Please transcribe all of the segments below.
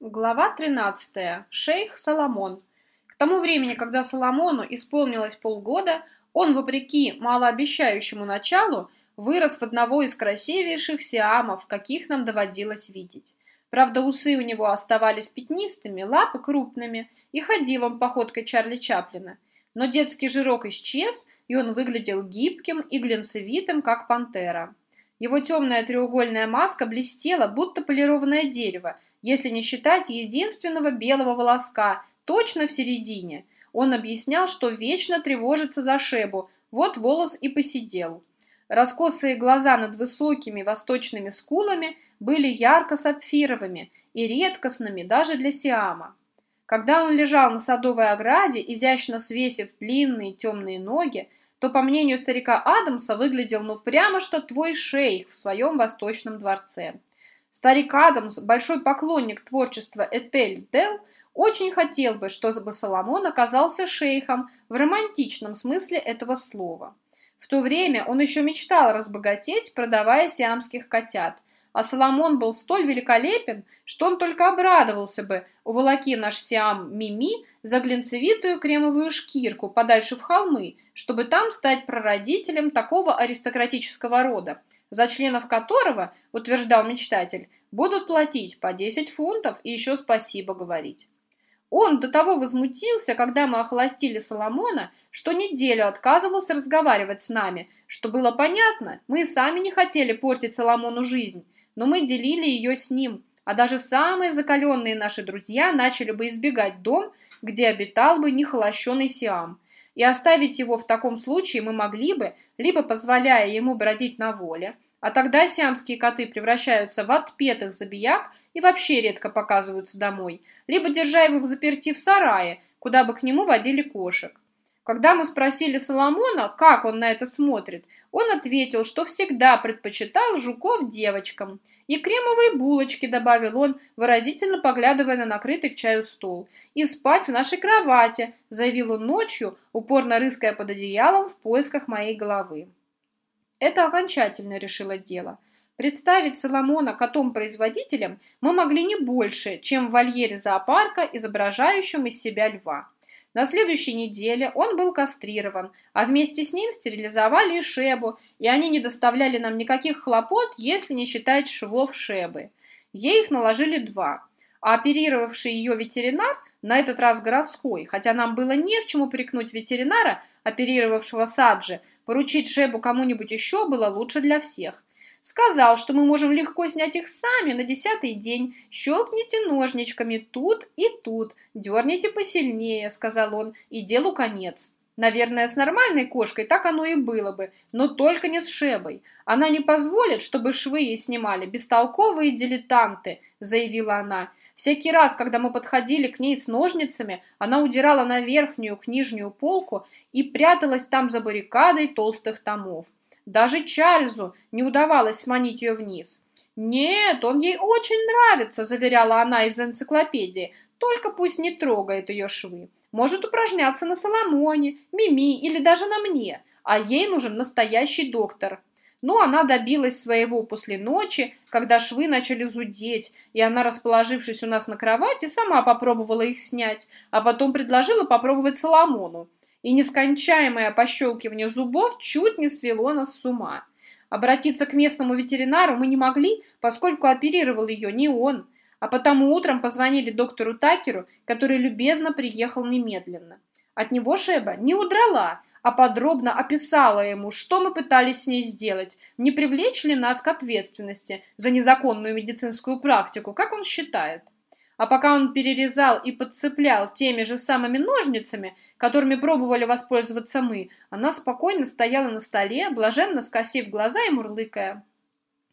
Глава 13. Шейх Соломон. К тому времени, когда Соломону исполнилось полгода, он, вопреки малообещающему началу, вырос в одного из красивейших сиамов, каких нам доводилось видеть. Правда, усы у него оставались пятнистыми, лапы крупными, и ходил он походкой Чарли Чаплина. Но детский жирок исчез, и он выглядел гибким и глянцевитым, как пантера. Его темная треугольная маска блестела, будто полированное дерево, если не считать единственного белого волоска, точно в середине. Он объяснял, что вечно тревожится за Шебу, вот волос и посидел. Раскосые глаза над высокими восточными скулами были ярко-сапфировыми и редкостными даже для Сиама. Когда он лежал на садовой ограде, изящно свесив длинные темные ноги, то, по мнению старика Адамса, выглядел ну прямо что твой шейх в своем восточном дворце. Старик Адамс, большой поклонник творчества Этель Дел, очень хотел бы, чтобы Соломон оказался шейхом в романтичном смысле этого слова. В то время он еще мечтал разбогатеть, продавая сиамских котят, а Соломон был столь великолепен, что он только обрадовался бы, уволоки наш Сиам Мими за глинцевитую кремовую шкирку подальше в холмы, чтобы там стать прародителем такого аристократического рода, за членов которого, утверждал мечтатель, будут платить по 10 фунтов и еще спасибо говорить. Он до того возмутился, когда мы охолостили Соломона, что неделю отказывался разговаривать с нами, что было понятно, мы сами не хотели портить Соломону жизнь, но мы делили ее с ним, а даже самые закаленные наши друзья начали бы избегать дом, где обитал бы нехолощенный Сиам, и оставить его в таком случае мы могли бы, либо позволяя ему бродить на воле, а тогда сиамские коты превращаются в отпетых забияк и вообще редко показываются домой, либо держа его в заперти в сарае, куда бы к нему водили кошек. Когда мы спросили Соломона, как он на это смотрит, он ответил, что всегда предпочитал жуков девочкам. И кремовые булочки, добавил он, выразительно поглядывая на накрытый к чаю стол. И спать в нашей кровати, заявил он ночью, упорно рыская под одеялом в поисках моей головы. Это окончательно решило дело. Представить Соломона котом-производителем мы могли не больше, чем в вольере зоопарка, изображающем из себя льва. На следующей неделе он был кастрирован, а вместе с ним стерилизовали и Шебу, и они не доставляли нам никаких хлопот, если не считать швов Шебы. Ей их наложили два, а оперировавший ее ветеринар, на этот раз городской, хотя нам было не в чем упрекнуть ветеринара, оперировавшего Саджи, поручить Шебу кому-нибудь еще было лучше для всех. Сказал, что мы можем легко снять их сами на десятый день. Щелкните ножничками тут и тут. Дерните посильнее, сказал он, и делу конец. Наверное, с нормальной кошкой так оно и было бы, но только не с Шебой. Она не позволит, чтобы швы ей снимали бестолковые дилетанты, заявила она. Всякий раз, когда мы подходили к ней с ножницами, она удирала на верхнюю к нижнюю полку и пряталась там за баррикадой толстых томов. Даже Чарльзу не удавалось сманить ее вниз. «Нет, он ей очень нравится», — заверяла она из энциклопедии. «Только пусть не трогает ее швы. Может упражняться на Соломоне, Мими или даже на мне. А ей нужен настоящий доктор». Но она добилась своего после ночи, когда швы начали зудеть, и она, расположившись у нас на кровати, сама попробовала их снять, а потом предложила попробовать Соломону и нескончаемое пощелкивание зубов чуть не свело нас с ума. Обратиться к местному ветеринару мы не могли, поскольку оперировал ее не он, а потому утром позвонили доктору Такеру, который любезно приехал немедленно. От него Шеба не удрала, а подробно описала ему, что мы пытались с ней сделать, не привлечь ли нас к ответственности за незаконную медицинскую практику, как он считает. А пока он перерезал и подцеплял теми же самыми ножницами, которыми пробовали воспользоваться мы, она спокойно стояла на столе, блаженно скосив глаза и мурлыкая.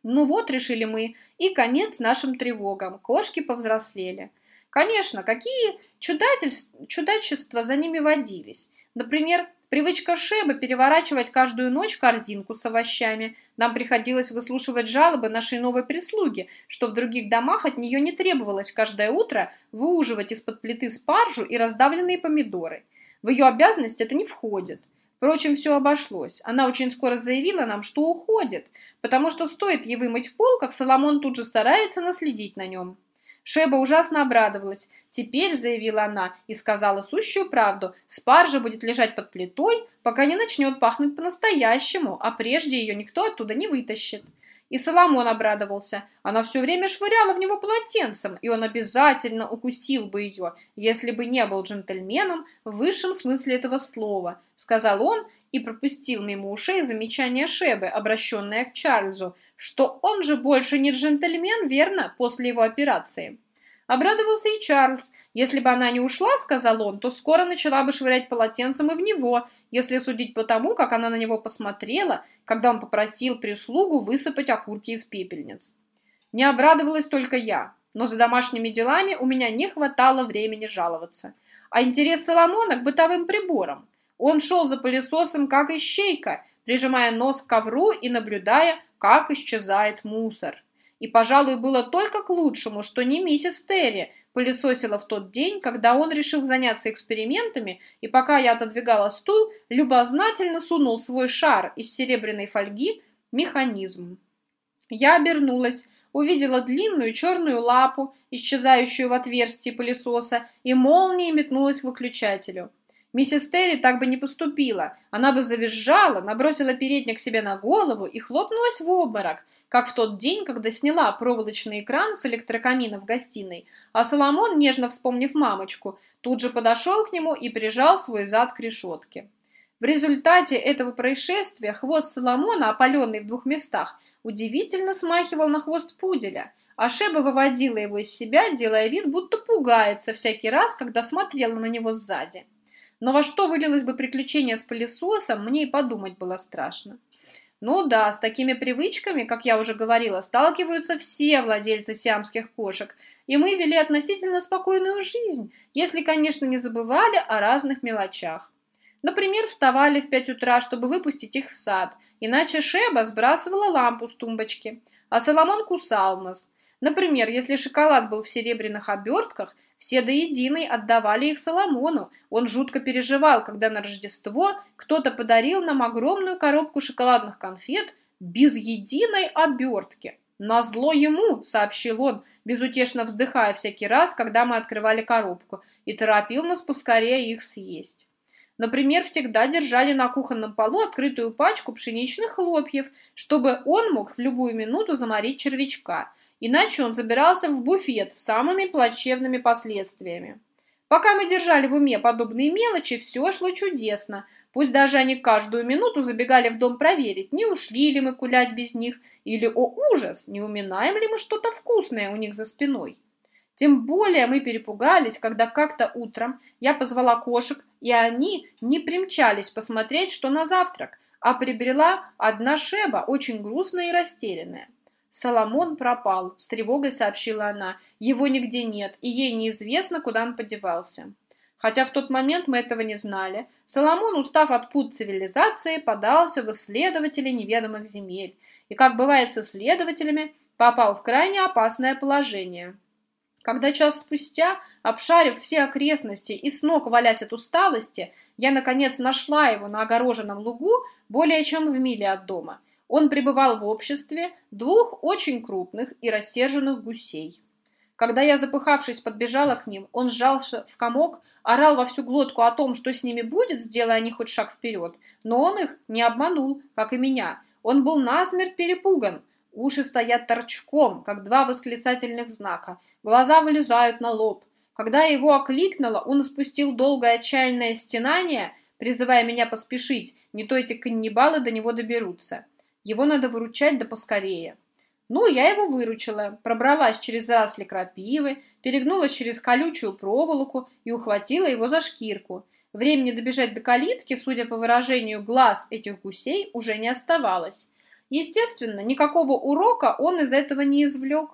Ну вот, решили мы, и конец нашим тревогам. Кошки повзрослели. Конечно, какие чудачества за ними водились. Например, Привычка Шебы переворачивать каждую ночь корзинку с овощами. Нам приходилось выслушивать жалобы нашей новой прислуги, что в других домах от нее не требовалось каждое утро выуживать из-под плиты спаржу и раздавленные помидоры. В ее обязанность это не входит. Впрочем, все обошлось. Она очень скоро заявила нам, что уходит, потому что стоит ей вымыть пол, как Соломон тут же старается наследить на нем. Шеба ужасно обрадовалась. «Теперь», — заявила она и сказала сущую правду, «спаржа будет лежать под плитой, пока не начнет пахнуть по-настоящему, а прежде ее никто оттуда не вытащит». И Соломон обрадовался. Она все время швыряла в него полотенцем, и он обязательно укусил бы ее, если бы не был джентльменом в высшем смысле этого слова, сказал он и пропустил мимо ушей замечание Шебы, обращенное к Чарльзу, что он же больше не джентльмен, верно, после его операции. Обрадовался и Чарльз. Если бы она не ушла, сказал он, то скоро начала бы швырять полотенцем и в него, если судить по тому, как она на него посмотрела, когда он попросил прислугу высыпать окурки из пепельниц. Не обрадовалась только я, но за домашними делами у меня не хватало времени жаловаться. А интерес Соломона к бытовым приборам. Он шел за пылесосом, как ищейка, прижимая нос к ковру и наблюдая, как исчезает мусор. И, пожалуй, было только к лучшему, что не миссис Терри пылесосила в тот день, когда он решил заняться экспериментами, и пока я отодвигала стул, любознательно сунул свой шар из серебряной фольги механизм. Я обернулась, увидела длинную черную лапу, исчезающую в отверстии пылесоса, и молнией метнулась к выключателю. Миссис Терри так бы не поступила. Она бы завизжала, набросила передник себе на голову и хлопнулась в обморок, как в тот день, когда сняла проволочный экран с электрокамина в гостиной, а Соломон, нежно вспомнив мамочку, тут же подошел к нему и прижал свой зад к решетке. В результате этого происшествия хвост Соломона, опаленный в двух местах, удивительно смахивал на хвост пуделя, а Шеба выводила его из себя, делая вид, будто пугается всякий раз, когда смотрела на него сзади. Но во что вылилось бы приключение с пылесосом, мне и подумать было страшно. Ну да, с такими привычками, как я уже говорила, сталкиваются все владельцы сиамских кошек, и мы вели относительно спокойную жизнь, если, конечно, не забывали о разных мелочах. Например, вставали в пять утра, чтобы выпустить их в сад, иначе Шеба сбрасывала лампу с тумбочки, а Соломон кусал нас. Например, если шоколад был в серебряных обертках, все до единой отдавали их Соломону. Он жутко переживал, когда на Рождество кто-то подарил нам огромную коробку шоколадных конфет без единой обертки. «Назло ему», — сообщил он, безутешно вздыхая всякий раз, когда мы открывали коробку, и торопил нас поскорее их съесть. Например, всегда держали на кухонном полу открытую пачку пшеничных хлопьев, чтобы он мог в любую минуту заморить червячка — иначе он забирался в буфет с самыми плачевными последствиями. Пока мы держали в уме подобные мелочи, все шло чудесно. Пусть даже они каждую минуту забегали в дом проверить, не ушли ли мы гулять без них, или, о ужас, не уминаем ли мы что-то вкусное у них за спиной. Тем более мы перепугались, когда как-то утром я позвала кошек, и они не примчались посмотреть, что на завтрак, а прибрела одна шеба, очень грустная и растерянная. «Соломон пропал», — с тревогой сообщила она. «Его нигде нет, и ей неизвестно, куда он подевался». Хотя в тот момент мы этого не знали, Соломон, устав от пут цивилизации, подался в исследователи неведомых земель и, как бывает с исследователями, попал в крайне опасное положение. Когда час спустя, обшарив все окрестности и с ног валясь от усталости, я, наконец, нашла его на огороженном лугу более чем в миле от дома – он пребывал в обществе двух очень крупных и рассерженных гусей. Когда я, запыхавшись, подбежала к ним, он сжался в комок, орал во всю глотку о том, что с ними будет, сделая они хоть шаг вперед, но он их не обманул, как и меня. Он был насмерть перепуган. Уши стоят торчком, как два восклицательных знака. Глаза вылезают на лоб. Когда я его окликнула, он спустил долгое отчаянное стенание, призывая меня поспешить, не то эти каннибалы до него доберутся. Его надо выручать да поскорее. Ну, я его выручила, пробралась через заросли крапивы, перегнулась через колючую проволоку и ухватила его за шкирку. Времени добежать до калитки, судя по выражению глаз этих гусей, уже не оставалось. Естественно, никакого урока он из этого не извлек.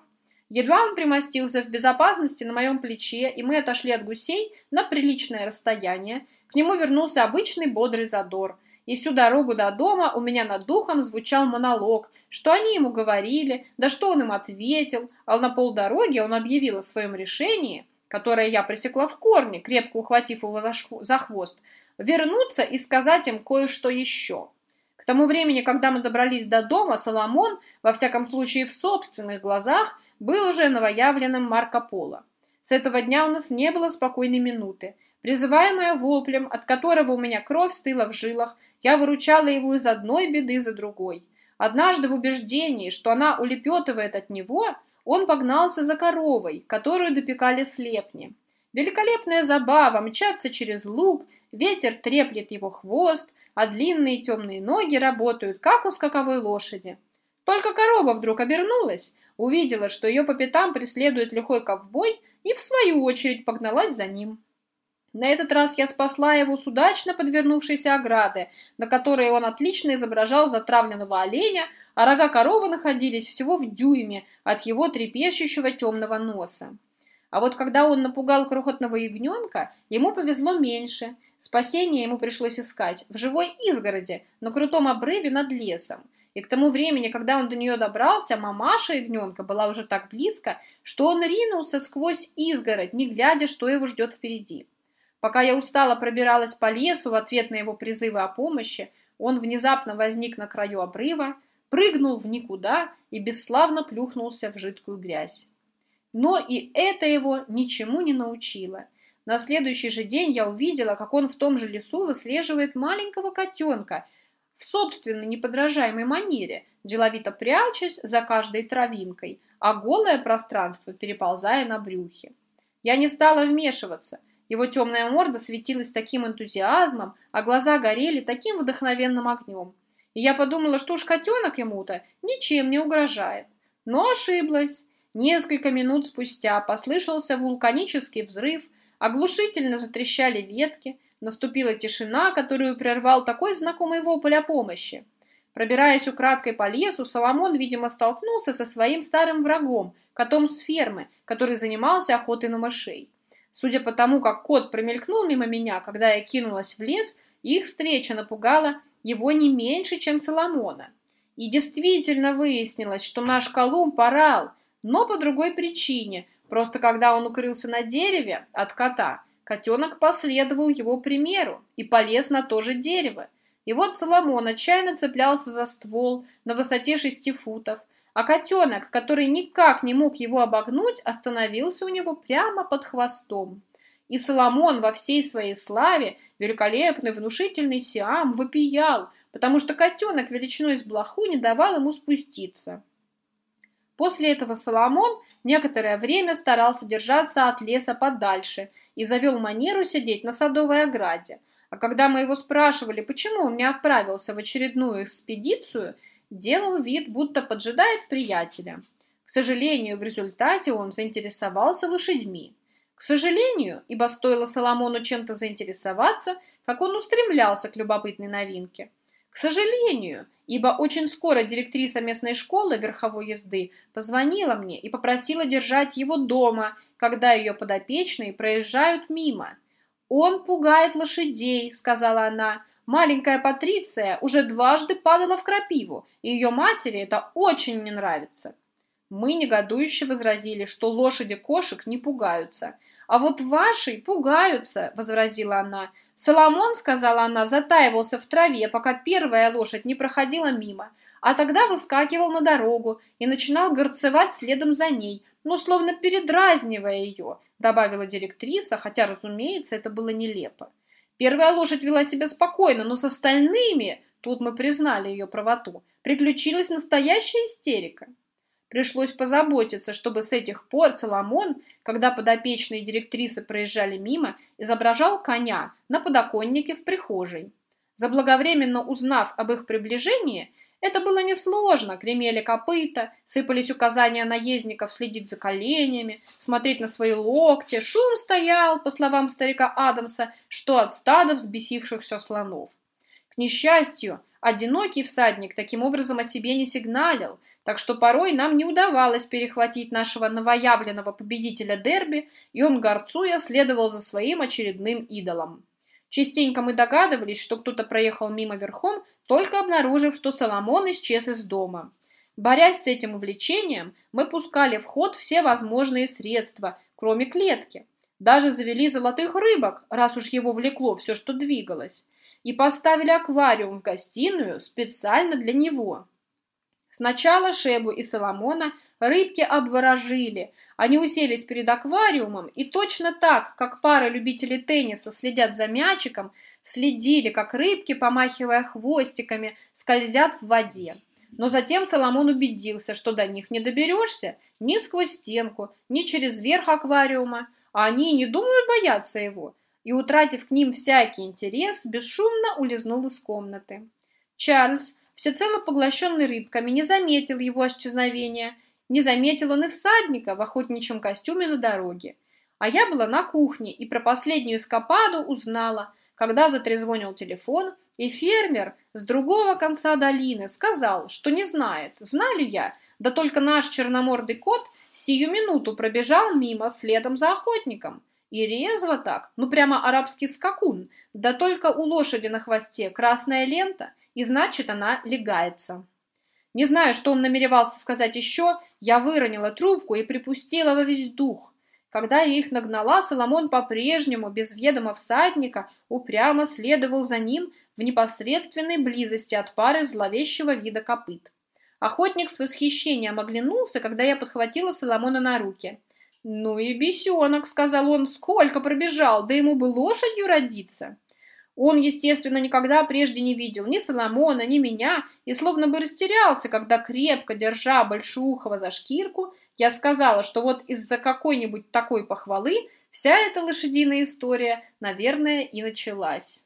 Едва он примостился в безопасности на моем плече, и мы отошли от гусей на приличное расстояние, к нему вернулся обычный бодрый задор – и всю дорогу до дома у меня над духом звучал монолог, что они ему говорили, да что он им ответил, а на полдороги он объявил о своем решении, которое я пресекла в корне, крепко ухватив его за хвост, вернуться и сказать им кое-что еще. К тому времени, когда мы добрались до дома, Соломон, во всяком случае в собственных глазах, был уже новоявленным Марко Поло. С этого дня у нас не было спокойной минуты. Призываемая воплем, от которого у меня кровь стыла в жилах, я выручала его из одной беды за другой. Однажды в убеждении, что она улепетывает от него, он погнался за коровой, которую допекали слепни. Великолепная забава мчаться через луг, ветер треплет его хвост, а длинные темные ноги работают, как у скаковой лошади. Только корова вдруг обернулась, увидела, что ее по пятам преследует лихой ковбой, и в свою очередь погналась за ним. На этот раз я спасла его с удачно подвернувшейся ограды, на которой он отлично изображал затравленного оленя, а рога коровы находились всего в дюйме от его трепещущего темного носа. А вот когда он напугал крохотного ягненка, ему повезло меньше. Спасение ему пришлось искать в живой изгороди, на крутом обрыве над лесом. И к тому времени, когда он до нее добрался, мамаша ягненка была уже так близко, что он ринулся сквозь изгородь, не глядя, что его ждет впереди. Пока я устало пробиралась по лесу в ответ на его призывы о помощи, он внезапно возник на краю обрыва, прыгнул в никуда и бесславно плюхнулся в жидкую грязь. Но и это его ничему не научило. На следующий же день я увидела, как он в том же лесу выслеживает маленького котенка в собственной неподражаемой манере, деловито прячась за каждой травинкой, а голое пространство переползая на брюхе. Я не стала вмешиваться – его темная морда светилась таким энтузиазмом, а глаза горели таким вдохновенным огнем. И я подумала, что уж котенок ему-то ничем не угрожает. Но ошиблась. Несколько минут спустя послышался вулканический взрыв, оглушительно затрещали ветки, наступила тишина, которую прервал такой знакомый вопль о помощи. Пробираясь украдкой по лесу, Соломон, видимо, столкнулся со своим старым врагом, котом с фермы, который занимался охотой на мышей. Судя по тому, как кот промелькнул мимо меня, когда я кинулась в лес, их встреча напугала его не меньше, чем Соломона. И действительно выяснилось, что наш Колумб орал, но по другой причине. Просто когда он укрылся на дереве от кота, котенок последовал его примеру и полез на то же дерево. И вот Соломон отчаянно цеплялся за ствол на высоте шести футов, а котенок, который никак не мог его обогнуть, остановился у него прямо под хвостом. И Соломон во всей своей славе, великолепный, внушительный Сиам, вопиял, потому что котенок величиной с блоху не давал ему спуститься. После этого Соломон некоторое время старался держаться от леса подальше и завел манеру сидеть на садовой ограде. А когда мы его спрашивали, почему он не отправился в очередную экспедицию – делал вид, будто поджидает приятеля. К сожалению, в результате он заинтересовался лошадьми. К сожалению, ибо стоило Соломону чем-то заинтересоваться, как он устремлялся к любопытной новинке. К сожалению, ибо очень скоро директриса местной школы верховой езды позвонила мне и попросила держать его дома, когда ее подопечные проезжают мимо. «Он пугает лошадей», — сказала она, Маленькая Патриция уже дважды падала в крапиву, и ее матери это очень не нравится. Мы негодующе возразили, что лошади кошек не пугаются. А вот ваши пугаются, возразила она. Соломон, сказала она, затаивался в траве, пока первая лошадь не проходила мимо, а тогда выскакивал на дорогу и начинал горцевать следом за ней, ну, словно передразнивая ее, добавила директриса, хотя, разумеется, это было нелепо. Первая лошадь вела себя спокойно, но с остальными, тут мы признали ее правоту, приключилась настоящая истерика. Пришлось позаботиться, чтобы с этих пор Соломон, когда подопечные директрисы проезжали мимо, изображал коня на подоконнике в прихожей. Заблаговременно узнав об их приближении, это было несложно. Гремели копыта, сыпались указания наездников следить за коленями, смотреть на свои локти. Шум стоял, по словам старика Адамса, что от стада взбесившихся слонов. К несчастью, одинокий всадник таким образом о себе не сигналил, так что порой нам не удавалось перехватить нашего новоявленного победителя дерби, и он, горцуя, следовал за своим очередным идолом. Частенько мы догадывались, что кто-то проехал мимо верхом, только обнаружив, что Соломон исчез из дома. Борясь с этим увлечением, мы пускали в ход все возможные средства, кроме клетки. Даже завели золотых рыбок, раз уж его влекло все, что двигалось, и поставили аквариум в гостиную специально для него. Сначала Шебу и Соломона Рыбки обворожили. Они уселись перед аквариумом и точно так, как пара любителей тенниса следят за мячиком, следили, как рыбки, помахивая хвостиками, скользят в воде. Но затем Соломон убедился, что до них не доберешься ни сквозь стенку, ни через верх аквариума, а они не думают бояться его, и, утратив к ним всякий интерес, бесшумно улизнул из комнаты. Чарльз, всецело поглощенный рыбками, не заметил его исчезновения, не заметил он и всадника в охотничьем костюме на дороге. А я была на кухне и про последнюю эскападу узнала, когда затрезвонил телефон, и фермер с другого конца долины сказал, что не знает, знаю я, да только наш черномордый кот сию минуту пробежал мимо следом за охотником. И резво так, ну прямо арабский скакун, да только у лошади на хвосте красная лента, и значит она легается. Не знаю, что он намеревался сказать еще, я выронила трубку и припустила во весь дух. Когда я их нагнала, Соломон по-прежнему, без ведома всадника, упрямо следовал за ним в непосредственной близости от пары зловещего вида копыт. Охотник с восхищением оглянулся, когда я подхватила Соломона на руки. «Ну и бесенок», — сказал он, — «сколько пробежал, да ему бы лошадью родиться». Он, естественно, никогда прежде не видел ни Соломона, ни меня, и словно бы растерялся, когда, крепко держа Большеухова за шкирку, я сказала, что вот из-за какой-нибудь такой похвалы вся эта лошадиная история, наверное, и началась.